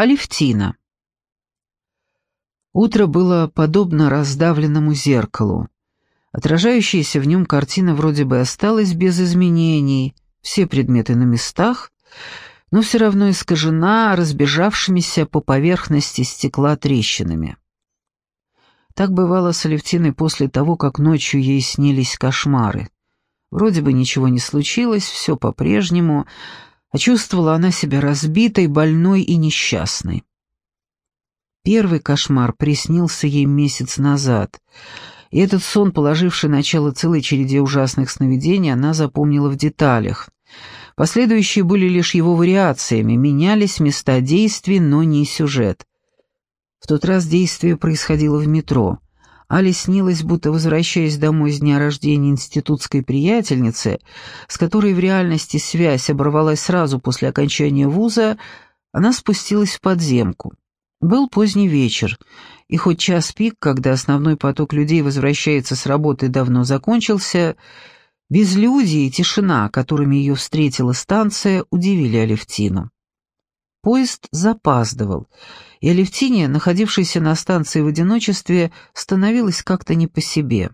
Алевтина. Утро было подобно раздавленному зеркалу. Отражающаяся в нем картина вроде бы осталась без изменений, все предметы на местах, но все равно искажена разбежавшимися по поверхности стекла трещинами. Так бывало с Алевтиной после того, как ночью ей снились кошмары. Вроде бы ничего не случилось, все по-прежнему, а чувствовала она себя разбитой, больной и несчастной. Первый кошмар приснился ей месяц назад, и этот сон, положивший начало целой череде ужасных сновидений, она запомнила в деталях. Последующие были лишь его вариациями, менялись места действий, но не сюжет. В тот раз действие происходило в метро. Али снилось, будто возвращаясь домой с дня рождения институтской приятельницы, с которой в реальности связь оборвалась сразу после окончания вуза, она спустилась в подземку. Был поздний вечер, и хоть час пик, когда основной поток людей возвращается с работы, давно закончился, безлюдие и тишина, которыми ее встретила станция, удивили Алевтину. Поезд запаздывал, и Алевтине, находившейся на станции в одиночестве, становилось как-то не по себе.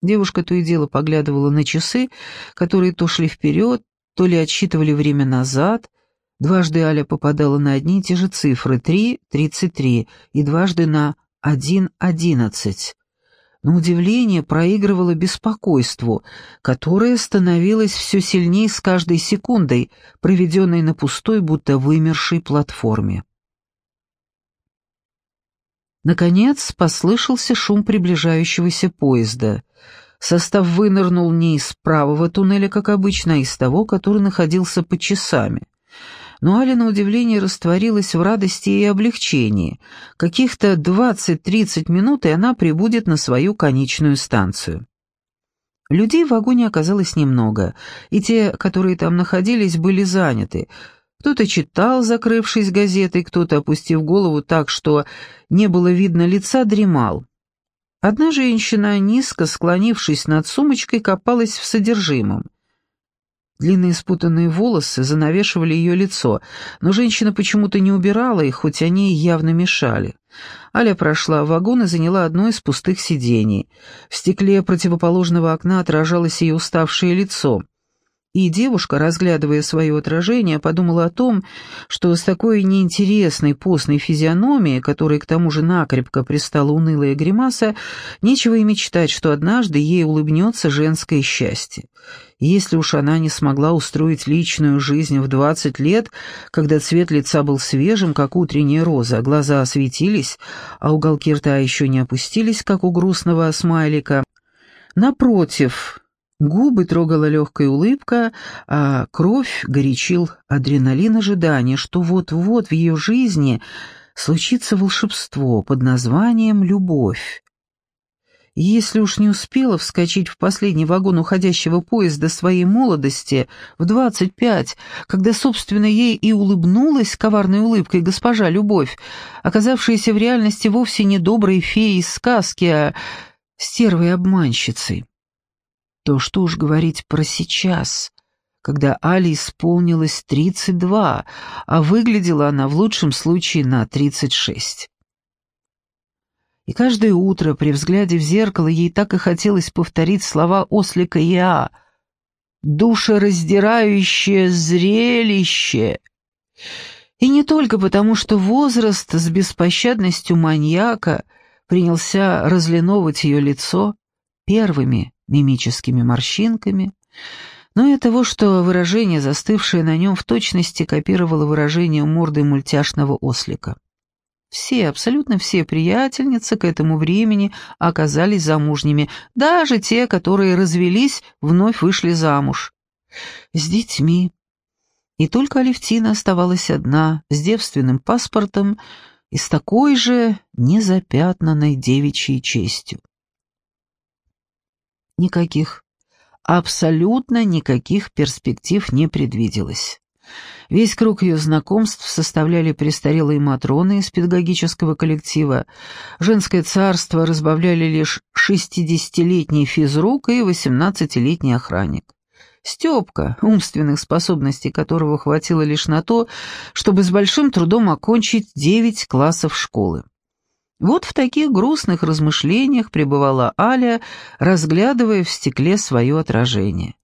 Девушка то и дело поглядывала на часы, которые то шли вперед, то ли отсчитывали время назад. Дважды Аля попадала на одни и те же цифры — 3, 33, и дважды на 1, 11 на удивление проигрывало беспокойству, которое становилось все сильнее с каждой секундой, проведенной на пустой, будто вымершей платформе. Наконец послышался шум приближающегося поезда. Состав вынырнул не из правого туннеля, как обычно, а из того, который находился под часами но Аля на удивление растворилась в радости и облегчении. Каких-то 20-30 минут, и она прибудет на свою конечную станцию. Людей в вагоне оказалось немного, и те, которые там находились, были заняты. Кто-то читал, закрывшись газетой, кто-то, опустив голову так, что не было видно лица, дремал. Одна женщина, низко склонившись над сумочкой, копалась в содержимом. Длинные спутанные волосы занавешивали ее лицо, но женщина почему-то не убирала их, хоть они явно мешали. Аля прошла в вагон и заняла одно из пустых сидений. В стекле противоположного окна отражалось ее уставшее лицо — и девушка, разглядывая свое отражение, подумала о том, что с такой неинтересной постной физиономией, которой к тому же накрепко пристала унылая гримаса, нечего и мечтать, что однажды ей улыбнется женское счастье. если уж она не смогла устроить личную жизнь в двадцать лет, когда цвет лица был свежим, как утренняя роза, глаза осветились, а уголки рта еще не опустились, как у грустного смайлика, напротив Губы трогала легкая улыбка, а кровь горячил адреналин ожидания, что вот-вот в ее жизни случится волшебство под названием «любовь». Если уж не успела вскочить в последний вагон уходящего поезда своей молодости в двадцать пять, когда, собственно, ей и улыбнулась коварной улыбкой госпожа Любовь, оказавшаяся в реальности вовсе не доброй феей из сказки, а стервой-обманщицей то что уж говорить про сейчас, когда Али исполнилось 32, а выглядела она в лучшем случае на 36. И каждое утро при взгляде в зеркало ей так и хотелось повторить слова ослика Иа «Душераздирающее зрелище!» И не только потому, что возраст с беспощадностью маньяка принялся разлиновывать ее лицо первыми, мимическими морщинками, но и того, что выражение, застывшее на нем, в точности копировало выражение морды мультяшного ослика. Все, абсолютно все приятельницы к этому времени оказались замужними, даже те, которые развелись, вновь вышли замуж. С детьми. И только Алевтина оставалась одна, с девственным паспортом и с такой же незапятнанной девичьей честью. Никаких, абсолютно никаких перспектив не предвиделось. Весь круг ее знакомств составляли престарелые матроны из педагогического коллектива. Женское царство разбавляли лишь шестидесятилетний физрук и восемнадцатилетний охранник. Степка, умственных способностей которого хватило лишь на то, чтобы с большим трудом окончить девять классов школы. Вот в таких грустных размышлениях пребывала Аля, разглядывая в стекле свое отражение.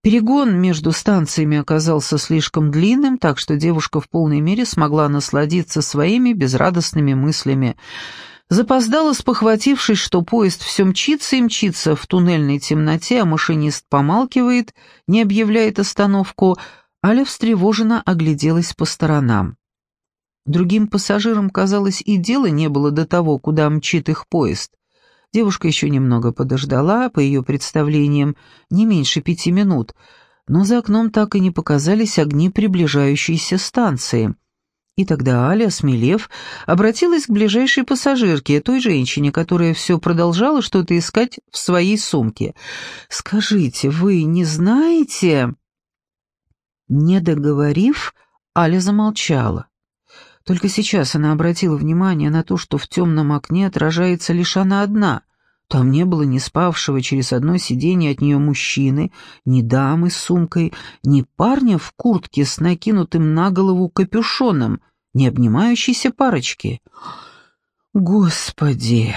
Перегон между станциями оказался слишком длинным, так что девушка в полной мере смогла насладиться своими безрадостными мыслями. Запоздала, спохватившись, что поезд все мчится и мчится в туннельной темноте, а машинист помалкивает, не объявляет остановку, Аля встревоженно огляделась по сторонам. Другим пассажирам, казалось, и дела не было до того, куда мчит их поезд. Девушка еще немного подождала, по ее представлениям, не меньше пяти минут, но за окном так и не показались огни приближающейся станции. И тогда Аля, смелев, обратилась к ближайшей пассажирке, той женщине, которая все продолжала что-то искать в своей сумке. «Скажите, вы не знаете...» Не договорив, Аля замолчала. Только сейчас она обратила внимание на то, что в темном окне отражается лишь она одна. Там не было ни спавшего через одно сиденье от нее мужчины, ни дамы с сумкой, ни парня в куртке с накинутым на голову капюшоном, ни обнимающейся парочки. «Господи!»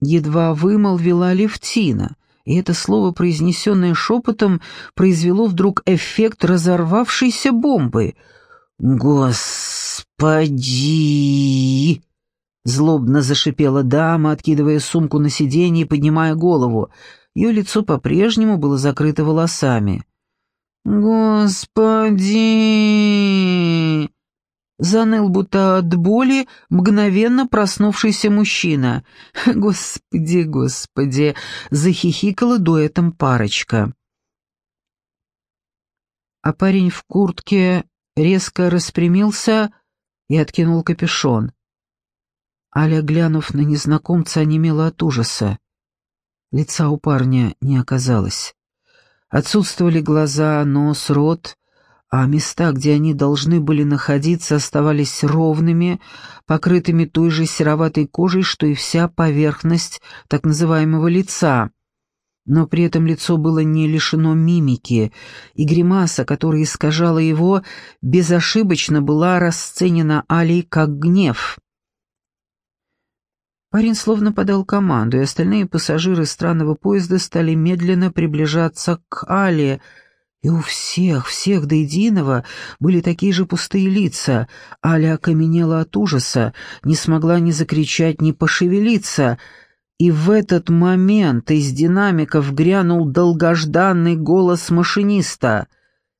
Едва вымолвила Левтина, и это слово, произнесенное шепотом, произвело вдруг эффект разорвавшейся бомбы. «Господи!» Злобно зашипела дама, откидывая сумку на сиденье и поднимая голову. Ее лицо по-прежнему было закрыто волосами. «Господи!» Заныл, будто от боли, мгновенно проснувшийся мужчина. «Господи, господи!» — захихикала дуэтом парочка. А парень в куртке резко распрямился и откинул капюшон. Аля, глянув на незнакомца, онемела от ужаса. Лица у парня не оказалось. Отсутствовали глаза, нос, рот, а места, где они должны были находиться, оставались ровными, покрытыми той же сероватой кожей, что и вся поверхность так называемого лица. Но при этом лицо было не лишено мимики, и гримаса, которая искажала его, безошибочно была расценена Алей как гнев. Парень словно подал команду, и остальные пассажиры странного поезда стали медленно приближаться к Але, и у всех, всех до единого были такие же пустые лица. Аля окаменела от ужаса, не смогла ни закричать, ни пошевелиться. И в этот момент из динамиков грянул долгожданный голос машиниста.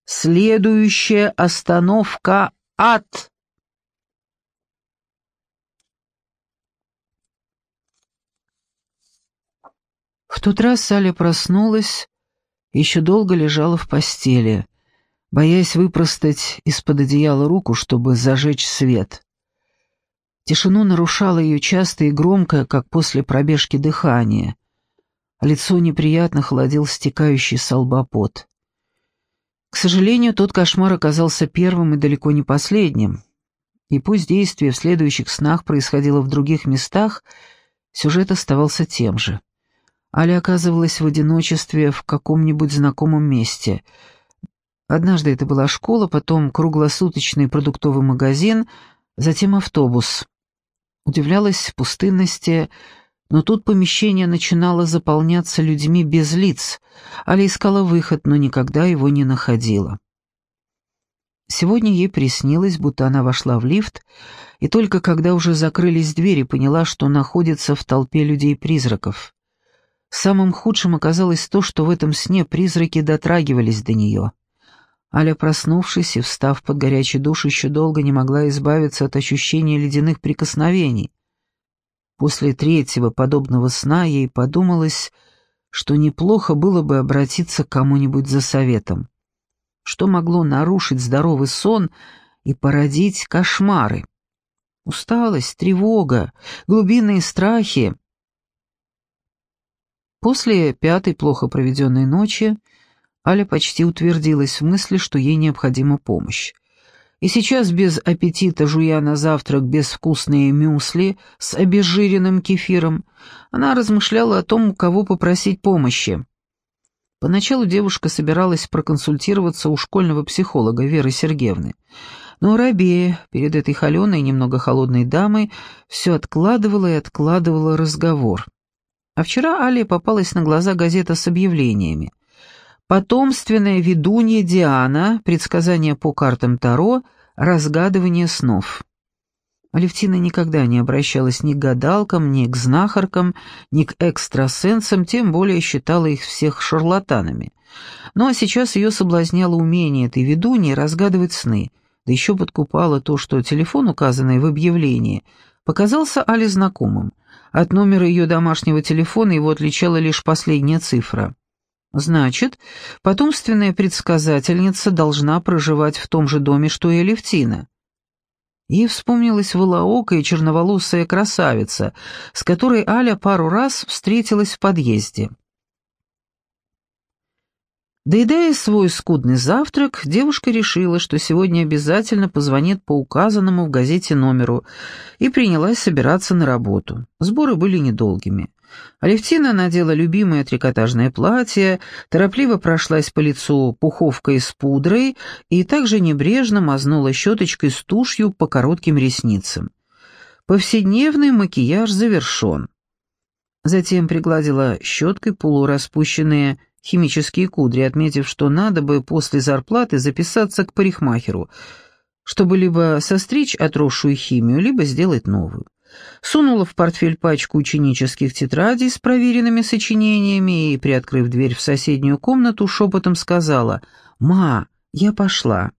«Следующая остановка — ад!» В тот раз Саля проснулась, еще долго лежала в постели, боясь выпростать из-под одеяла руку, чтобы зажечь свет. Тишину нарушало ее частое и громкое, как после пробежки, дыхание. Лицо неприятно холодил стекающий с лба пот. К сожалению, тот кошмар оказался первым и далеко не последним. И пусть действие в следующих снах происходило в других местах, сюжет оставался тем же. Аля оказывалась в одиночестве в каком-нибудь знакомом месте. Однажды это была школа, потом круглосуточный продуктовый магазин, затем автобус. Удивлялась пустынности, но тут помещение начинало заполняться людьми без лиц. Аля искала выход, но никогда его не находила. Сегодня ей приснилось, будто она вошла в лифт, и только когда уже закрылись двери, поняла, что находится в толпе людей-призраков. Самым худшим оказалось то, что в этом сне призраки дотрагивались до нее. Аля, проснувшись и встав под горячий душ, еще долго не могла избавиться от ощущения ледяных прикосновений. После третьего подобного сна ей подумалось, что неплохо было бы обратиться к кому-нибудь за советом. Что могло нарушить здоровый сон и породить кошмары? Усталость, тревога, глубинные страхи — После пятой плохо проведенной ночи Аля почти утвердилась в мысли, что ей необходима помощь. И сейчас без аппетита, жуя на завтрак безвкусные мюсли с обезжиренным кефиром, она размышляла о том, у кого попросить помощи. Поначалу девушка собиралась проконсультироваться у школьного психолога Веры Сергеевны. Но Рабея перед этой холеной, немного холодной дамой все откладывала и откладывала разговор. А вчера Али попалась на глаза газета с объявлениями. Потомственная ведунья Диана, предсказания по картам Таро, разгадывание снов. Алевтина никогда не обращалась ни к гадалкам, ни к знахаркам, ни к экстрасенсам, тем более считала их всех шарлатанами. Но сейчас ее соблазняло умение этой ведуньи разгадывать сны, да еще подкупало то, что телефон, указанный в объявлении, показался Але знакомым. От номера ее домашнего телефона его отличала лишь последняя цифра. Значит, потомственная предсказательница должна проживать в том же доме, что и Алевтина. Ей вспомнилась волоокая черноволосая красавица, с которой Аля пару раз встретилась в подъезде. Доедая свой скудный завтрак, девушка решила, что сегодня обязательно позвонит по указанному в газете номеру и принялась собираться на работу. Сборы были недолгими. Алевтина надела любимое трикотажное платье, торопливо прошлась по лицу пуховкой с пудрой и также небрежно мазнула щеточкой с тушью по коротким ресницам. Повседневный макияж завершен. Затем пригладила щеткой полураспущенные химические кудри, отметив, что надо бы после зарплаты записаться к парикмахеру, чтобы либо состричь отросшую химию, либо сделать новую сунула в портфель пачку ученических тетрадей с проверенными сочинениями и, приоткрыв дверь в соседнюю комнату, шепотом сказала «Ма, я пошла».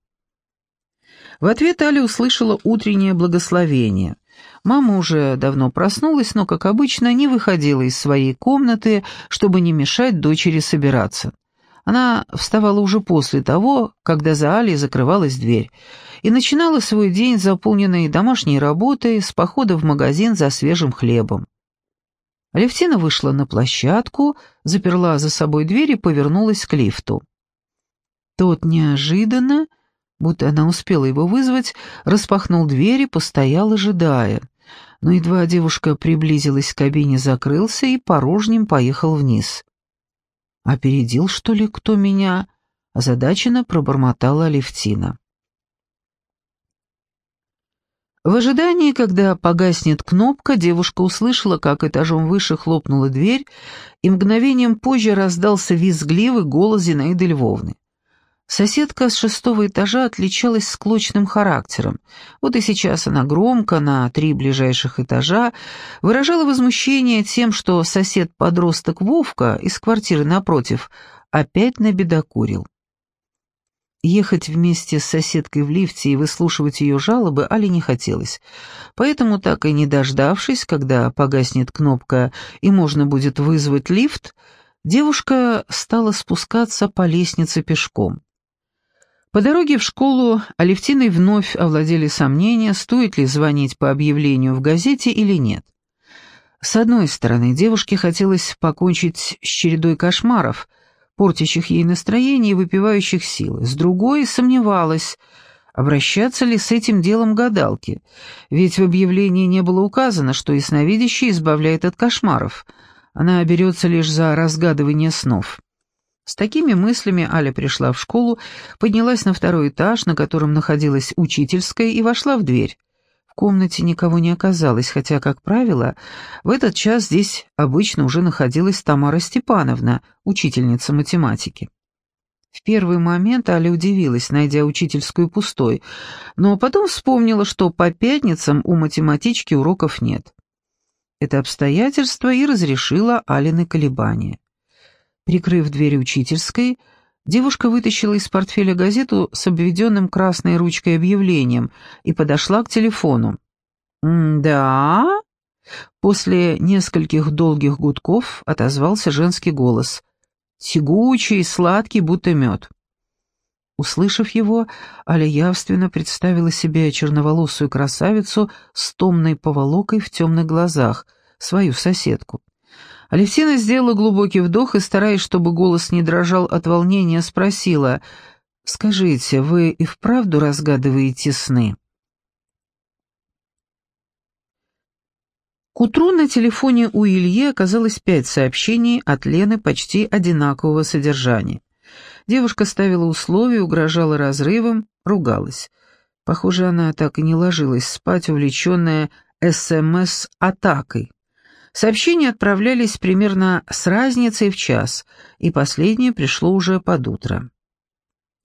В ответ Аля услышала утреннее благословение. Мама уже давно проснулась, но, как обычно, не выходила из своей комнаты, чтобы не мешать дочери собираться. Она вставала уже после того, когда за Алей закрывалась дверь, и начинала свой день, заполненный домашней работой, с похода в магазин за свежим хлебом. Алевтина вышла на площадку, заперла за собой дверь и повернулась к лифту. Тот неожиданно, будто она успела его вызвать, распахнул дверь и постоял, ожидая. Но едва девушка приблизилась к кабине, закрылся и порожним поехал вниз. «Опередил, что ли, кто меня?» — озадаченно пробормотала Алевтина. В ожидании, когда погаснет кнопка, девушка услышала, как этажом выше хлопнула дверь, и мгновением позже раздался визгливый голос Зинаиды Львовны. Соседка с шестого этажа отличалась склочным характером. Вот и сейчас она громко на три ближайших этажа выражала возмущение тем, что сосед-подросток Вовка из квартиры напротив опять набедокурил. Ехать вместе с соседкой в лифте и выслушивать ее жалобы Али не хотелось, поэтому, так и не дождавшись, когда погаснет кнопка и можно будет вызвать лифт, девушка стала спускаться по лестнице пешком. По дороге в школу Алевтиной вновь овладели сомнения, стоит ли звонить по объявлению в газете или нет. С одной стороны, девушке хотелось покончить с чередой кошмаров, портящих ей настроение и выпивающих силы. С другой, сомневалась, обращаться ли с этим делом гадалки, ведь в объявлении не было указано, что ясновидящий избавляет от кошмаров. Она берется лишь за разгадывание снов. С такими мыслями Аля пришла в школу, поднялась на второй этаж, на котором находилась учительская, и вошла в дверь. В комнате никого не оказалось, хотя, как правило, в этот час здесь обычно уже находилась Тамара Степановна, учительница математики. В первый момент Аля удивилась, найдя учительскую пустой, но потом вспомнила, что по пятницам у математички уроков нет. Это обстоятельство и разрешило Алины колебания. Прикрыв дверь учительской, девушка вытащила из портфеля газету с обведенным красной ручкой объявлением и подошла к телефону. «Да?» После нескольких долгих гудков отозвался женский голос. Тягучий, сладкий, будто мед. Услышав его, Аля явственно представила себе черноволосую красавицу с томной поволокой в темных глазах, свою соседку. Алевтина сделала глубокий вдох и, стараясь, чтобы голос не дрожал от волнения, спросила, «Скажите, вы и вправду разгадываете сны?» К утру на телефоне у Ильи оказалось пять сообщений от Лены почти одинакового содержания. Девушка ставила условия, угрожала разрывом, ругалась. Похоже, она так и не ложилась спать, увлеченная СМС-атакой. Сообщения отправлялись примерно с разницей в час, и последнее пришло уже под утро.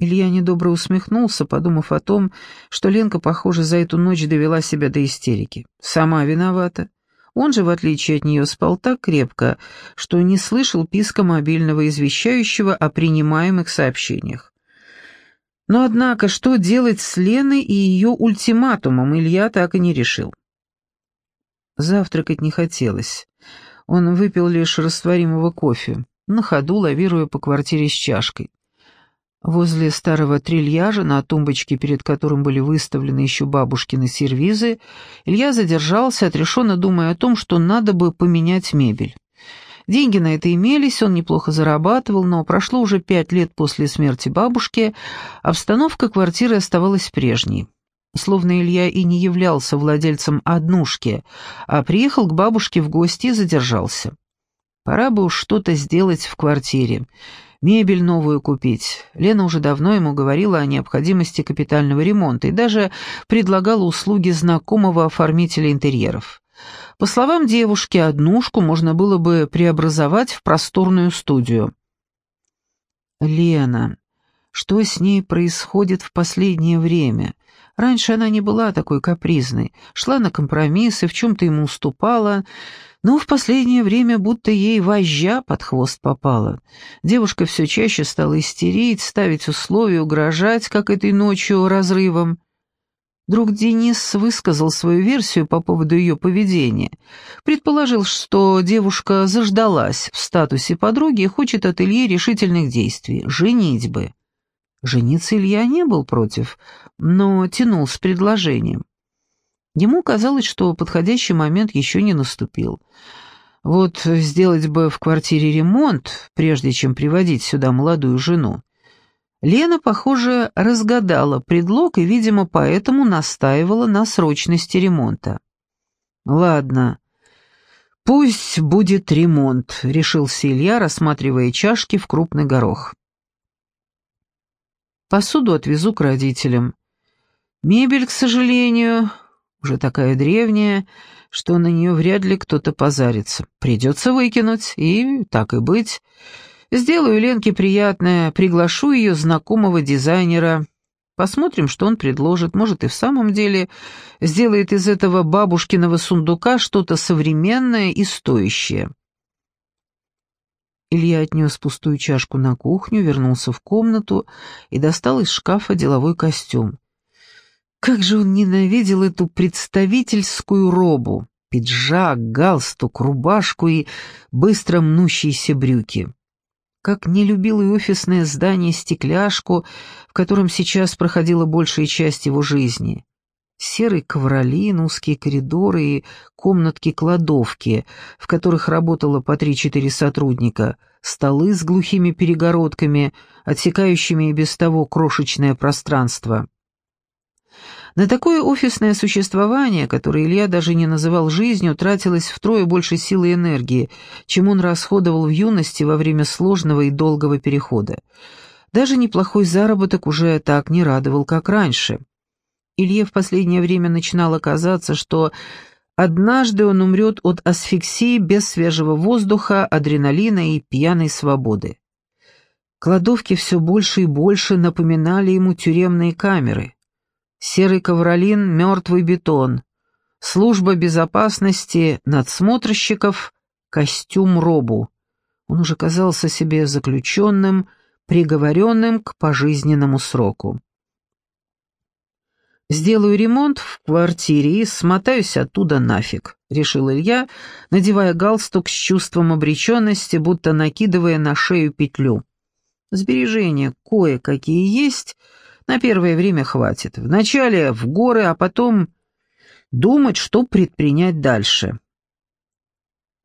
Илья недобро усмехнулся, подумав о том, что Ленка, похоже, за эту ночь довела себя до истерики. Сама виновата. Он же, в отличие от нее, спал так крепко, что не слышал писка мобильного извещающего о принимаемых сообщениях. Но, однако, что делать с Леной и ее ультиматумом, Илья так и не решил. Завтракать не хотелось. Он выпил лишь растворимого кофе, на ходу лавируя по квартире с чашкой. Возле старого трильяжа, на тумбочке, перед которым были выставлены еще бабушкины сервизы, Илья задержался, отрешенно думая о том, что надо бы поменять мебель. Деньги на это имелись, он неплохо зарабатывал, но прошло уже пять лет после смерти бабушки, обстановка квартиры оставалась прежней. Словно Илья и не являлся владельцем однушки, а приехал к бабушке в гости и задержался. Пора бы уж что-то сделать в квартире. Мебель новую купить. Лена уже давно ему говорила о необходимости капитального ремонта и даже предлагала услуги знакомого оформителя интерьеров. По словам девушки, однушку можно было бы преобразовать в просторную студию. Лена. Что с ней происходит в последнее время? Раньше она не была такой капризной, шла на компромиссы, в чем-то ему уступала, но в последнее время будто ей вожжа под хвост попала. Девушка все чаще стала истерить, ставить условия, угрожать, как этой ночью, разрывом. Друг Денис высказал свою версию по поводу ее поведения. Предположил, что девушка заждалась в статусе подруги и хочет от Ильи решительных действий, женитьбы. Жениться Илья не был против, но тянул с предложением. Ему казалось, что подходящий момент еще не наступил. Вот сделать бы в квартире ремонт, прежде чем приводить сюда молодую жену. Лена, похоже, разгадала предлог и, видимо, поэтому настаивала на срочности ремонта. «Ладно, пусть будет ремонт», — решился Илья, рассматривая чашки в крупный горох. Посуду отвезу к родителям. Мебель, к сожалению, уже такая древняя, что на нее вряд ли кто-то позарится. Придется выкинуть, и, так и быть, сделаю Ленке приятное, приглашу ее знакомого дизайнера. Посмотрим, что он предложит. Может, и в самом деле сделает из этого бабушкиного сундука что-то современное и стоящее. Илья отнес пустую чашку на кухню, вернулся в комнату и достал из шкафа деловой костюм. Как же он ненавидел эту представительскую робу, пиджак, галстук, рубашку и быстро мнущиеся брюки. Как не любил и офисное здание «Стекляшку», в котором сейчас проходила большая часть его жизни серый ковролин, узкие коридоры и комнатки-кладовки, в которых работало по три-четыре сотрудника, столы с глухими перегородками, отсекающими и без того крошечное пространство. На такое офисное существование, которое Илья даже не называл жизнью, тратилось втрое больше силы и энергии, чем он расходовал в юности во время сложного и долгого перехода. Даже неплохой заработок уже так не радовал, как раньше. Илье в последнее время начинало казаться, что однажды он умрет от асфиксии без свежего воздуха, адреналина и пьяной свободы. Кладовки все больше и больше напоминали ему тюремные камеры. Серый ковролин, мертвый бетон, служба безопасности, надсмотрщиков, костюм робу. Он уже казался себе заключенным, приговоренным к пожизненному сроку. Сделаю ремонт в квартире и смотаюсь оттуда нафиг», — решил Илья, надевая галстук с чувством обреченности, будто накидывая на шею петлю. «Сбережения кое-какие есть, на первое время хватит. Вначале в горы, а потом думать, что предпринять дальше».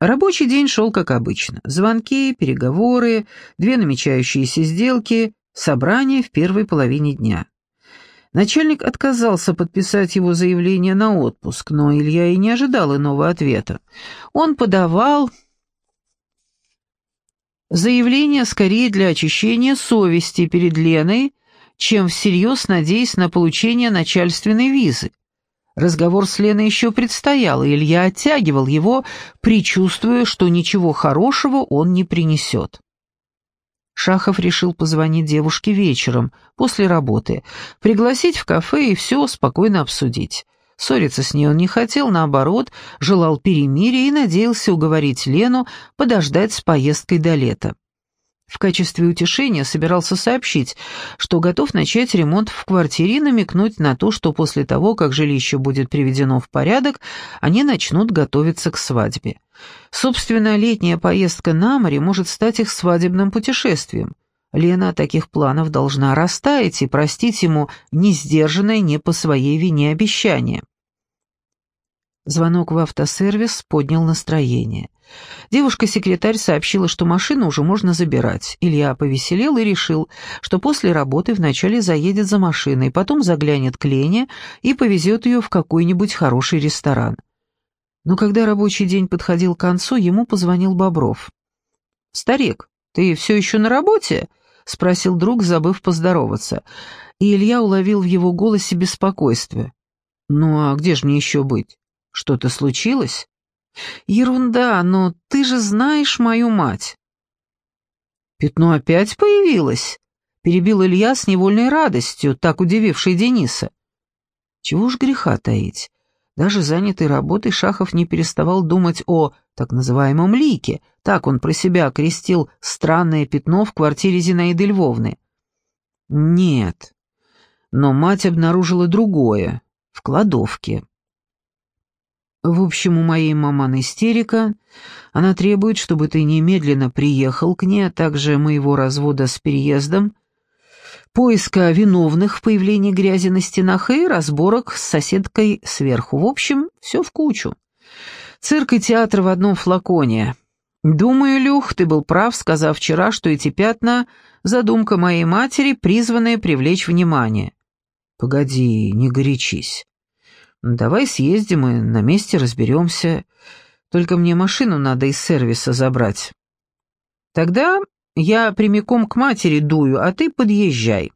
Рабочий день шел как обычно. Звонки, переговоры, две намечающиеся сделки, собрания в первой половине дня. Начальник отказался подписать его заявление на отпуск, но Илья и не ожидал иного ответа. Он подавал заявление скорее для очищения совести перед Леной, чем всерьез надеясь на получение начальственной визы. Разговор с Леной еще предстоял, и Илья оттягивал его, предчувствуя, что ничего хорошего он не принесет. Шахов решил позвонить девушке вечером, после работы, пригласить в кафе и все спокойно обсудить. Ссориться с ней он не хотел, наоборот, желал перемирия и надеялся уговорить Лену подождать с поездкой до лета. В качестве утешения собирался сообщить, что готов начать ремонт в квартире и намекнуть на то, что после того, как жилище будет приведено в порядок, они начнут готовиться к свадьбе. Собственно, летняя поездка на море может стать их свадебным путешествием. Лена таких планов должна растаять и простить ему несдержанное не по своей вине обещание. Звонок в автосервис поднял настроение. Девушка-секретарь сообщила, что машину уже можно забирать. Илья повеселел и решил, что после работы вначале заедет за машиной, потом заглянет к Лене и повезет ее в какой-нибудь хороший ресторан. Но когда рабочий день подходил к концу, ему позвонил Бобров. «Старик, ты все еще на работе?» — спросил друг, забыв поздороваться. И Илья уловил в его голосе беспокойство. «Ну а где же мне еще быть? Что-то случилось?» «Ерунда, но ты же знаешь мою мать». «Пятно опять появилось?» — перебил Илья с невольной радостью, так удививший Дениса. Чего ж греха таить? Даже занятый работой Шахов не переставал думать о так называемом лике, так он про себя окрестил странное пятно в квартире Зинаиды Львовны. Нет, но мать обнаружила другое, в кладовке. В общем, у моей маман истерика. Она требует, чтобы ты немедленно приехал к ней, а также моего развода с переездом, поиска виновных в появлении грязи на стенах и разборок с соседкой сверху. В общем, все в кучу. Цирк и театр в одном флаконе. Думаю, Люх, ты был прав, сказав вчера, что эти пятна — задумка моей матери, призванная привлечь внимание. Погоди, не горячись. Давай съездим и на месте разберемся. Только мне машину надо из сервиса забрать. Тогда я прямиком к матери дую, а ты подъезжай.